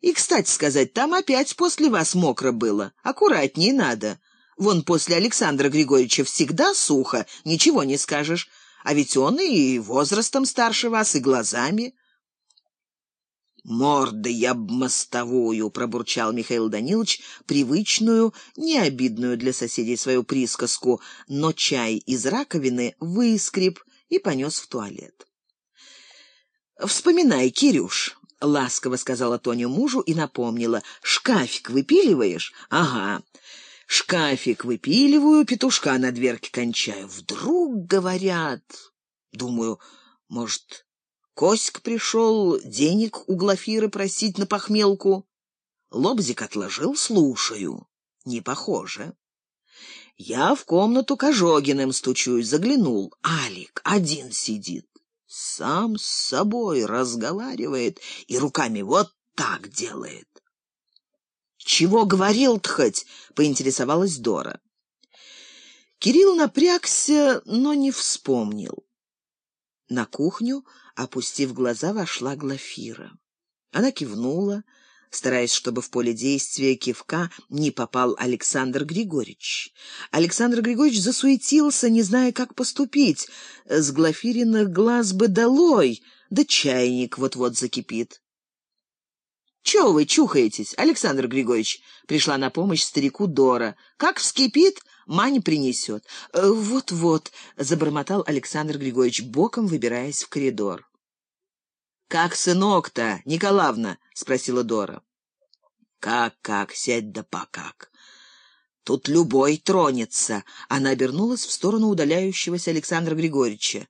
И, кстати сказать, там опять после вас мокро было. Аккуратнее надо. Вон после Александра Григорьевича всегда сухо, ничего не скажешь. А ведь он и возрастом старше вас, и глазами. «Морды я б мостовую!» — пробурчал Михаил Данилович привычную, необидную для соседей свою присказку, но чай из раковины выскреб и понес в туалет. «Вспоминай, Кирюш!» — ласково сказала Тоня мужу и напомнила. «Шкафик выпиливаешь?» «Ага. Шкафик выпиливаю, петушка на дверке кончаю. Вдруг говорят...» Думаю, может, Коськ пришел денег у Глафиры просить на похмелку. Лобзик отложил, слушаю. Не похоже. Я в комнату к Ожогиным стучусь, заглянул. Алик один сидит, сам с собой разговаривает и руками вот так делает. «Чего говорил-то хоть?» — поинтересовалась Дора. Кирилл напрягся, но не вспомнил. На кухню, опустив глаза, вошла Глафира. Она кивнула, стараясь, чтобы в поле действия кивка не попал Александр Григорьевич. Александр Григорьевич засуетился, не зная, как поступить. С Глафириных глаз бы долой, да чайник вот-вот закипит. «Чего вы чухаетесь, Александр Григорьевич?» Пришла на помощь старику Дора. «Как вскипит, Маня принесет. Э, вот-вот, забормотал Александр Григорьевич, боком выбираясь в коридор. Как сынок-то, Николаевна? Спросила Дора. Как, как, сядь да покак. Тут любой тронется. Она обернулась в сторону удаляющегося Александра Григорьевича.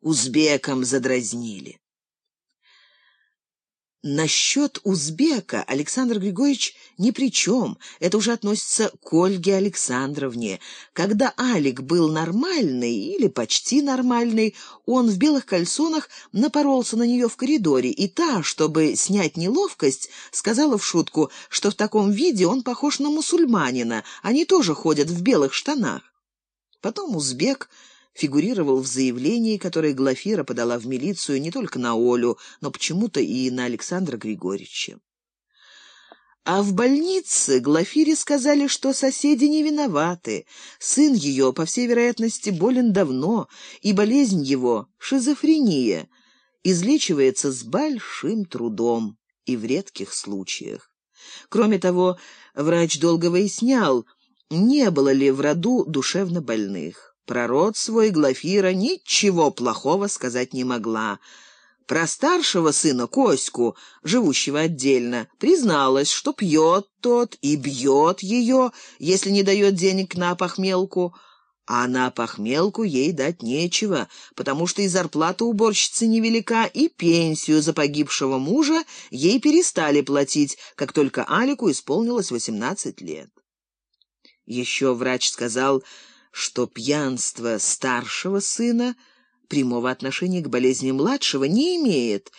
Узбекам задразнили. Насчет узбека Александр Григорьевич ни при чем. Это уже относится к Ольге Александровне. Когда Алик был нормальный или почти нормальный, он в белых кальсонах напоролся на нее в коридоре, и та, чтобы снять неловкость, сказала в шутку, что в таком виде он похож на мусульманина, они тоже ходят в белых штанах. Потом узбек фигурировал в заявлении, которое Глафира подала в милицию не только на Олю, но почему-то и на Александра Григорьевича. А в больнице Глафире сказали, что соседи не виноваты. Сын ее, по всей вероятности, болен давно, и болезнь его — шизофрения, излечивается с большим трудом и в редких случаях. Кроме того, врач долго выяснял, не было ли в роду душевно больных. Про род свой Глафира ничего плохого сказать не могла. Про старшего сына Коську, живущего отдельно, призналась, что пьет тот и бьет ее, если не дает денег на похмелку, а на похмелку ей дать нечего, потому что и зарплата уборщицы невелика, и пенсию за погибшего мужа ей перестали платить, как только Алику исполнилось восемнадцать лет. Еще врач сказал что пьянство старшего сына прямого отношения к болезни младшего не имеет,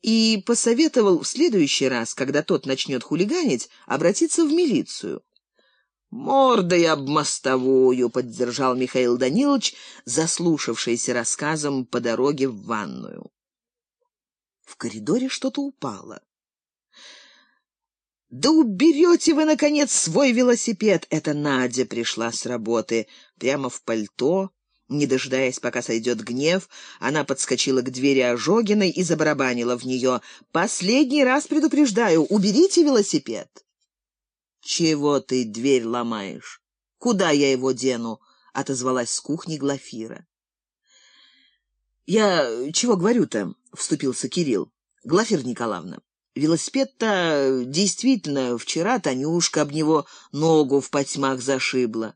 и посоветовал в следующий раз, когда тот начнет хулиганить, обратиться в милицию. «Мордой об мостовую», — поддержал Михаил Данилович, заслушавшийся рассказом по дороге в ванную. В коридоре что-то упало. «Да уберете вы, наконец, свой велосипед!» Это Надя пришла с работы, прямо в пальто. Не дожидаясь, пока сойдет гнев, она подскочила к двери Ожогиной и забарабанила в нее. «Последний раз предупреждаю, уберите велосипед!» «Чего ты дверь ломаешь? Куда я его дену?» — отозвалась с кухни Глафира. «Я чего говорю-то?» — вступился Кирилл. «Глафира Николаевна, Велосипед-то действительно вчера Танюшка об него ногу в потьмах зашибла.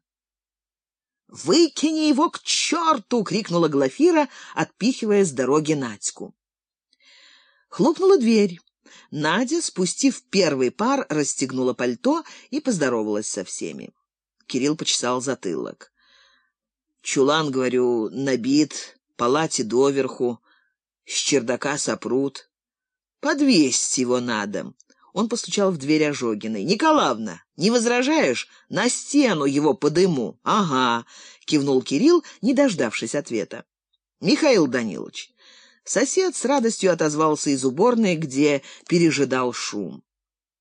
«Выкини его к черту!» — крикнула Глафира, отпихивая с дороги Надьку. Хлопнула дверь. Надя, спустив первый пар, расстегнула пальто и поздоровалась со всеми. Кирилл почесал затылок. «Чулан, говорю, набит, палате доверху, с чердака сопрут». Подвесить его надо. Он постучал в дверь Ожогиной. «Николаевна, не возражаешь? На стену его подыму». «Ага», — кивнул Кирилл, не дождавшись ответа. «Михаил Данилович, Сосед с радостью отозвался из уборной, где пережидал шум.